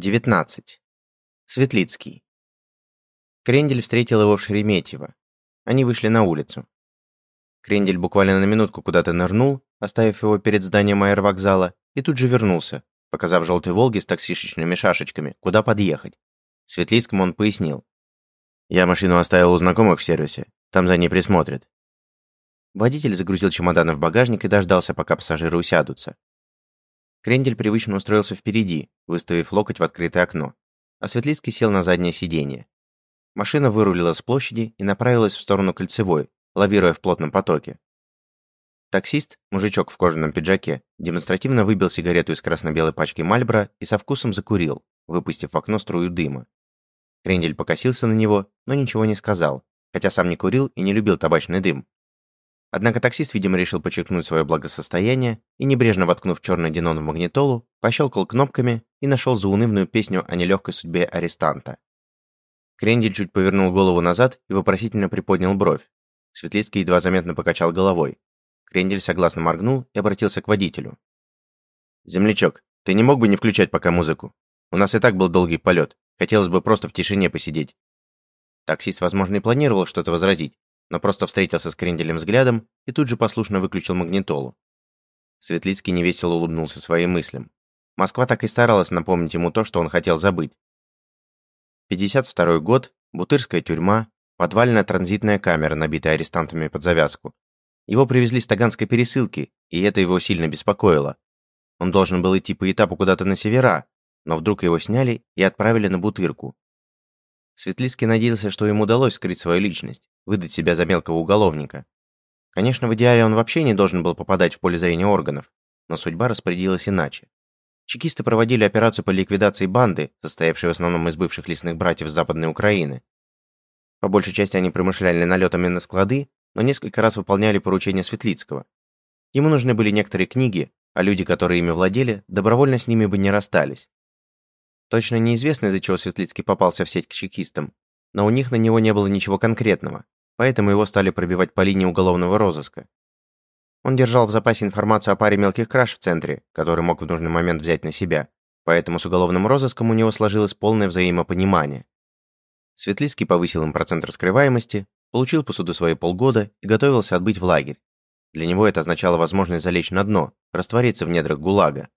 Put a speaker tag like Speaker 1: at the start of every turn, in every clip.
Speaker 1: 19. Светлицкий. Крендель встретил его в Шереметьево. Они вышли на улицу. Крендель буквально на минутку куда-то нырнул, оставив его перед зданием аэровокзала, и тут же вернулся, показав желтой «Волги» с таксишечными шашечками, куда подъехать. Светлицкому он пояснил. «Я машину оставил у знакомых в сервисе, там за ней присмотрят». Водитель загрузил чемоданы в багажник и дождался, пока пассажиры усядутся. Крендель привычно устроился впереди, выставив локоть в открытое окно, а Светлицкий сел на заднее сиденье. Машина вырулила с площади и направилась в сторону Кольцевой, лавируя в плотном потоке. Таксист, мужичок в кожаном пиджаке, демонстративно выбил сигарету из красно-белой пачки Мальбора и со вкусом закурил, выпустив в окно струю дыма. Крендель покосился на него, но ничего не сказал, хотя сам не курил и не любил табачный дым, Однако таксист, видимо, решил подчеркнуть свое благосостояние и, небрежно воткнув черный Динон в магнитолу, пощелкал кнопками и нашел заунывную песню о нелегкой судьбе арестанта. Крендель чуть повернул голову назад и вопросительно приподнял бровь. Светлицкий едва заметно покачал головой. Крендель согласно моргнул и обратился к водителю. «Землячок, ты не мог бы не включать пока музыку? У нас и так был долгий полет. Хотелось бы просто в тишине посидеть». Таксист, возможно, и планировал что-то возразить, но просто встретился с Кренделем взглядом и тут же послушно выключил магнитолу. Светлицкий невесело улыбнулся своим мыслям. Москва так и старалась напомнить ему то, что он хотел забыть. 52 год, Бутырская тюрьма, подвальная транзитная камера, набитая арестантами под завязку. Его привезли с Таганской пересылки, и это его сильно беспокоило. Он должен был идти по этапу куда-то на севера, но вдруг его сняли и отправили на Бутырку. Светлицкий надеялся, что ему удалось скрыть свою личность, выдать себя за мелкого уголовника. Конечно, в идеале он вообще не должен был попадать в поле зрения органов, но судьба распорядилась иначе. Чекисты проводили операцию по ликвидации банды, состоявшей в основном из бывших лесных братьев Западной Украины. По большей части они промышляли налетами на склады, но несколько раз выполняли поручения Светлицкого. Ему нужны были некоторые книги, а люди, которые ими владели, добровольно с ними бы не расстались. Точно неизвестно, из-за чего Светлицкий попался в сеть к чекистам, но у них на него не было ничего конкретного, поэтому его стали пробивать по линии уголовного розыска. Он держал в запасе информацию о паре мелких краж в центре, который мог в нужный момент взять на себя, поэтому с уголовным розыском у него сложилось полное взаимопонимание. Светлицкий повысил им процент раскрываемости, получил по суду свои полгода и готовился отбыть в лагерь. Для него это означало возможность залечь на дно, раствориться в недрах ГУЛАГа.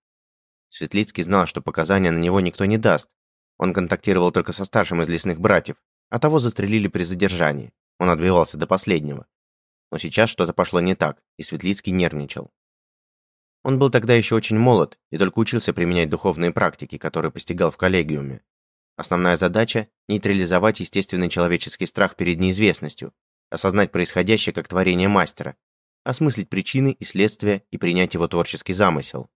Speaker 1: Светлицкий знал, что показания на него никто не даст. Он контактировал только со старшим из лесных братьев, а того застрелили при задержании. Он отбивался до последнего. Но сейчас что-то пошло не так, и Светлицкий нервничал. Он был тогда еще очень молод и только учился применять духовные практики, которые постигал в коллегиуме. Основная задача – нейтрализовать естественный человеческий страх перед неизвестностью, осознать происходящее как творение мастера, осмыслить причины и следствия и принять его творческий замысел.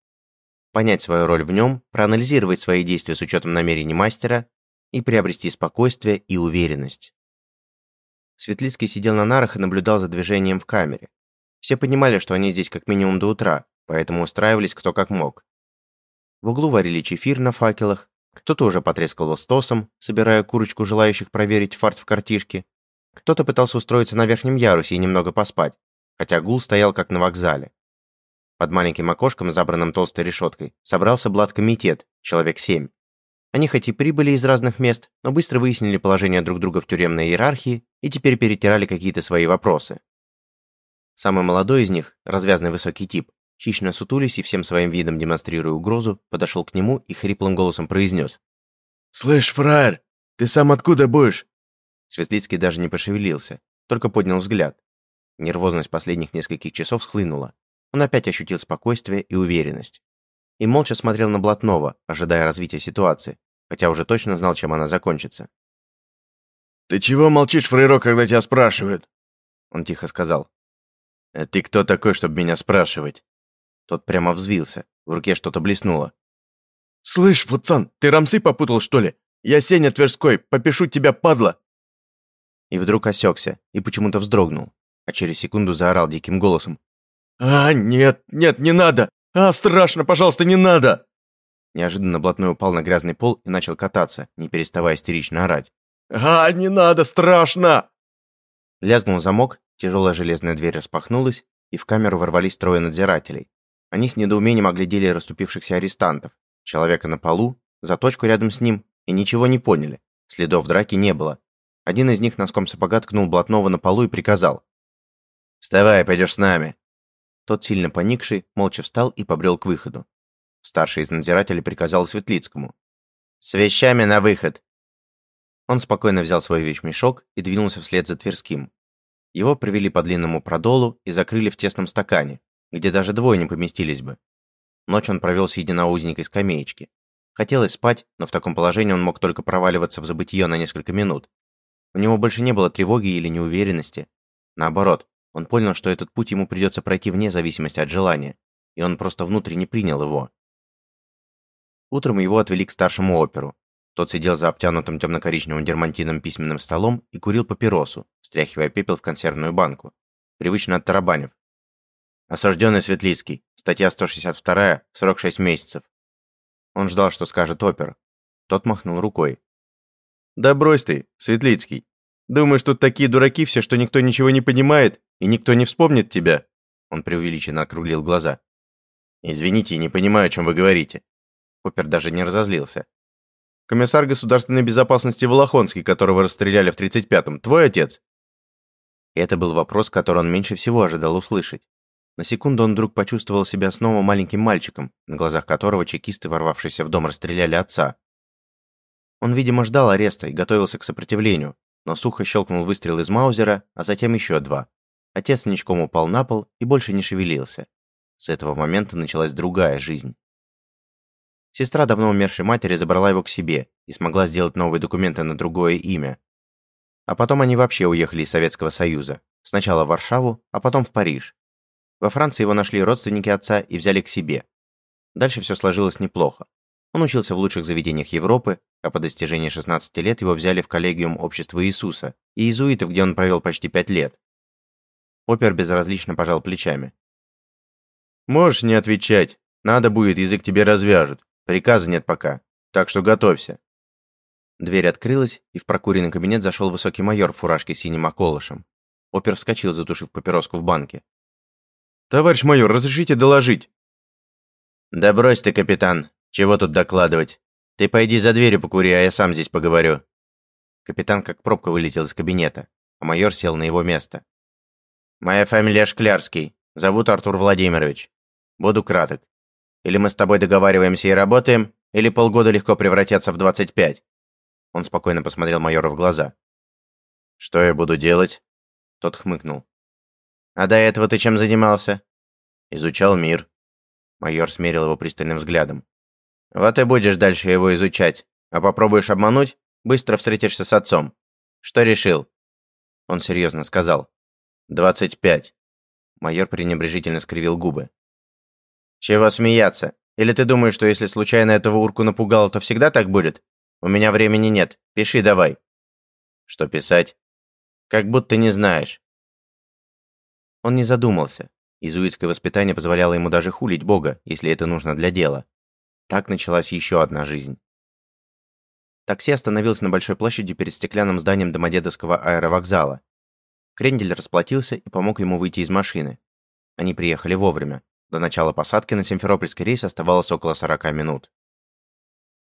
Speaker 1: Понять свою роль в нем, проанализировать свои действия с учетом намерений мастера и приобрести спокойствие и уверенность. Светлицкий сидел на нарах и наблюдал за движением в камере. Все понимали, что они здесь как минимум до утра, поэтому устраивались кто как мог. В углу варили чефир на факелах, кто-то уже потрескал стосом, собирая курочку желающих проверить фарт в картишке, кто-то пытался устроиться на верхнем ярусе и немного поспать, хотя гул стоял как на вокзале. Под маленьким окошком, забранным толстой решеткой, собрался блат-комитет, человек семь. Они хоть и прибыли из разных мест, но быстро выяснили положение друг друга в тюремной иерархии и теперь перетирали какие-то свои вопросы. Самый молодой из них, развязный высокий тип, хищно сутулись и всем своим видом демонстрируя угрозу, подошел к нему и хриплым голосом произнес.
Speaker 2: «Слышь, фраер, ты сам откуда будешь?»
Speaker 1: Светлицкий даже не пошевелился, только поднял взгляд. Нервозность последних нескольких часов схлынула. Он опять ощутил спокойствие и уверенность и молча смотрел на Блатного, ожидая развития ситуации, хотя уже точно знал, чем она закончится.
Speaker 2: «Ты чего молчишь, фрейрок, когда тебя спрашивают?»
Speaker 1: Он тихо сказал. «А ты кто такой, чтобы меня спрашивать?» Тот прямо взвился, в руке что-то блеснуло.
Speaker 2: «Слышь, Фуцан, ты рамсы попутал, что ли? Я Сеня Тверской, попишу тебя, падла!»
Speaker 1: И вдруг осекся и почему-то вздрогнул, а через секунду заорал диким голосом.
Speaker 2: «А, нет, нет, не надо! «А, страшно, пожалуйста, не надо!»
Speaker 1: Неожиданно блатной упал на грязный пол и начал кататься, не переставая истерично орать.
Speaker 2: «А, не надо, страшно!»
Speaker 1: Лязнул замок, тяжелая железная дверь распахнулась, и в камеру ворвались трое надзирателей. Они с недоумением оглядели расступившихся арестантов, человека на полу заточку рядом с ним и ничего не поняли. Следов драки не было. Один из них носком сапога ткнул блатного на полу и приказал. «Вставай, пойдешь с нами». Тот, сильно поникший, молча встал и побрел к выходу. Старший из надзирателей приказал Светлицкому. «С вещами на выход!» Он спокойно взял свой вещмешок и двинулся вслед за Тверским. Его привели по длинному продолу и закрыли в тесном стакане, где даже двое не поместились бы. Ночь он провел сидя на узенькой скамеечке. Хотелось спать, но в таком положении он мог только проваливаться в забытье на несколько минут. У него больше не было тревоги или неуверенности. Наоборот, он понял, что этот путь ему придется пройти вне зависимости от желания, и он просто внутренне принял его. Утром его отвели к старшему оперу. Тот сидел за обтянутым темно-коричневым дермантином письменным столом и курил папиросу, стряхивая пепел в консервную банку, привычно оттарабанив. Осажденный Светлицкий. Статья 162, срок 6 месяцев. Он ждал, что скажет опер. Тот махнул рукой. «Да брось ты, Светлицкий. Думаешь, тут такие дураки все, что никто ничего не понимает, и никто не вспомнит тебя?» Он преувеличенно округлил глаза. «Извините, не понимаю, о чем вы говорите». Опер даже не разозлился. «Комиссар государственной безопасности Волохонский, которого расстреляли в 35-м, твой отец?» Это был вопрос, который он меньше всего ожидал услышать. На секунду он вдруг почувствовал себя снова маленьким мальчиком, на глазах которого чекисты, ворвавшиеся в дом, расстреляли отца. Он, видимо, ждал ареста и готовился к сопротивлению, но сухо щелкнул выстрел из Маузера, а затем еще два. Отец ничком упал на пол и больше не шевелился. С этого момента началась другая жизнь. Сестра давно умершей матери забрала его к себе и смогла сделать новые документы на другое имя. А потом они вообще уехали из Советского Союза. Сначала в Варшаву, а потом в Париж. Во Франции его нашли родственники отца и взяли к себе. Дальше все сложилось неплохо. Он учился в лучших заведениях Европы, а по достижении 16 лет его взяли в коллегиум Общества Иисуса и иезуитов, где он провел почти 5 лет. Опер безразлично пожал плечами. «Можешь не отвечать. Надо будет, язык тебе развяжут. Приказа нет пока. Так что готовься». Дверь открылась, и в прокуренный кабинет зашел высокий майор в фуражке с синим околышем. Опер вскочил, затушив папироску в банке. «Товарищ майор, разрешите доложить?» «Да брось ты, капитан. Чего тут докладывать? Ты пойди за дверью покури, а я сам здесь поговорю». Капитан как пробка вылетел из кабинета, а майор сел на его место. «Моя фамилия Шклярский. Зовут Артур Владимирович. Буду краток. Или мы с тобой договариваемся и работаем, или полгода легко превратятся в 25». Он спокойно посмотрел майору в глаза. «Что я буду делать?» Тот хмыкнул. «А до этого ты чем занимался?» «Изучал мир». Майор смерил его пристальным взглядом. «Вот и будешь дальше его изучать. А попробуешь обмануть, быстро встретишься с отцом. Что решил?» Он серьезно сказал. «Двадцать пять». Майор пренебрежительно скривил губы. «Чего смеяться? Или ты думаешь, что если случайно этого урку напугал, то всегда так будет? У меня времени нет. Пиши давай». «Что писать?» «Как будто не знаешь. Он не задумался. Изуитское воспитание позволяло ему даже хулить Бога, если это нужно для дела. Так началась еще одна жизнь. Такси остановилось на большой площади перед стеклянным зданием Домодедовского аэровокзала. Крендель расплатился и помог ему выйти из машины. Они приехали вовремя. До начала посадки на Симферопольский рейс оставалось около 40 минут.